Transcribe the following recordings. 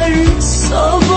hearts of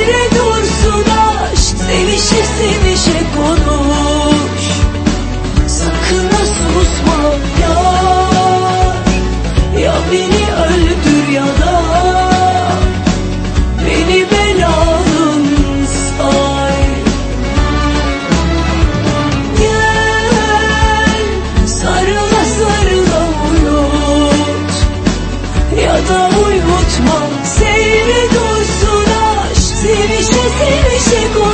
Iré 结果。